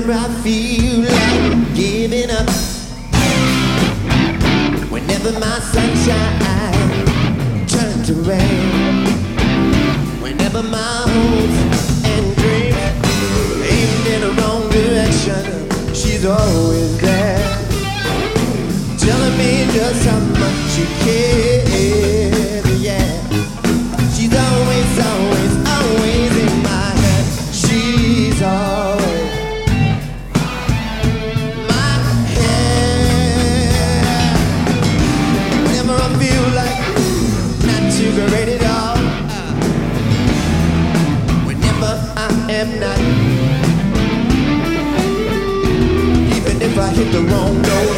Whenever I feel like giving up, whenever my sunshine turns to rain, whenever my hopes and dreams aimed in the wrong direction, she's always there, telling me just how much she cares. Hit the wrong note,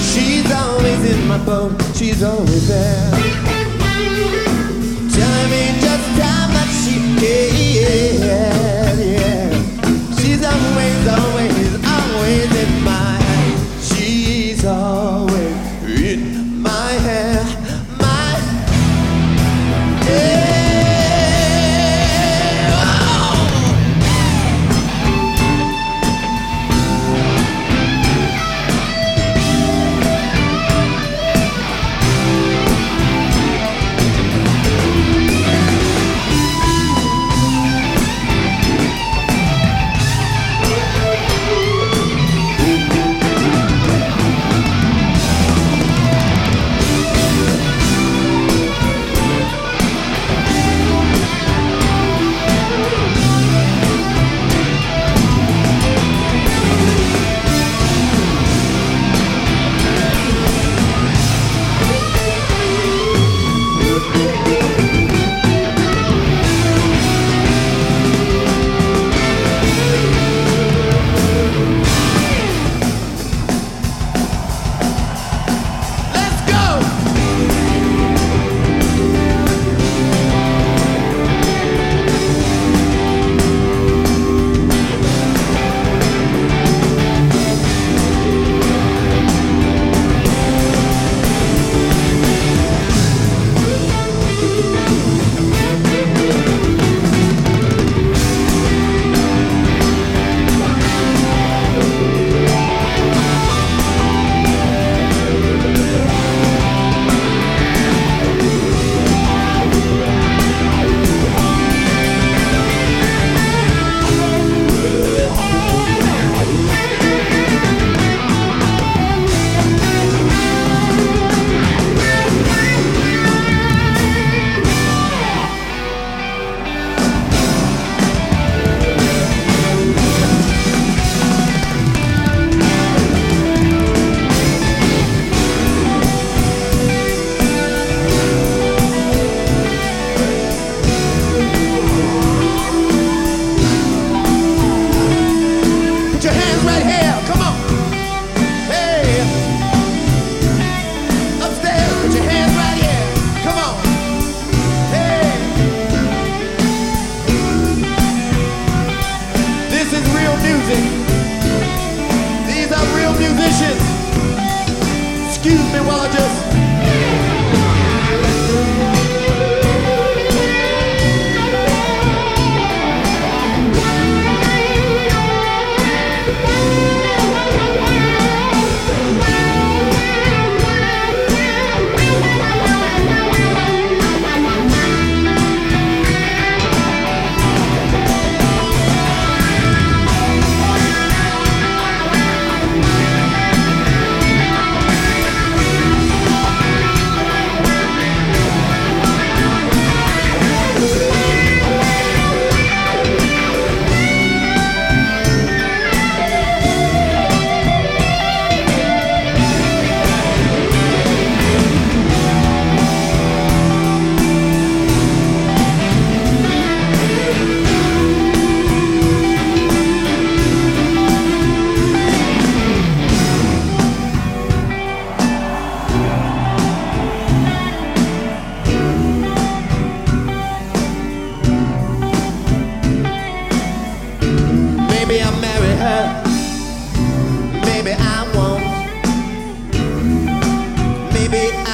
she's always in my boat. She's always there. Telling me just how much she cares.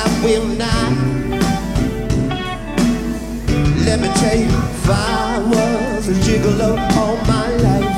I will not. Let me tell you, if I was a gigolo all my life,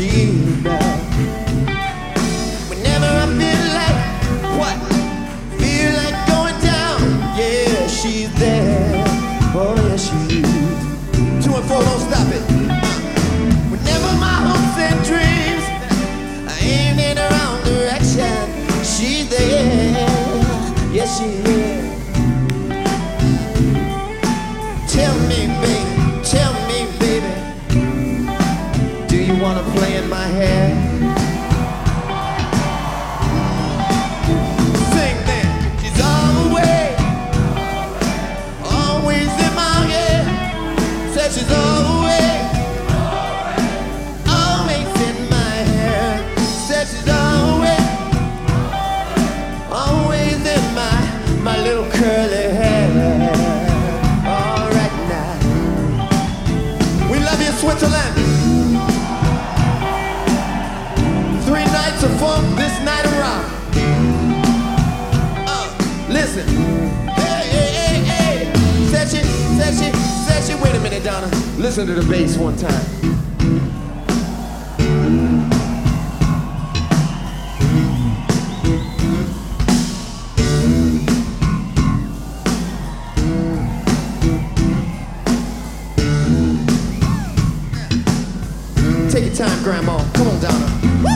ti. Yeah. Listen to the bass one time. Take your time, Grandma. Come on, Donna. Woo!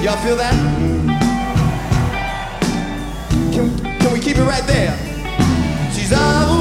Y'all feel that? Can can we keep it right there? She's all.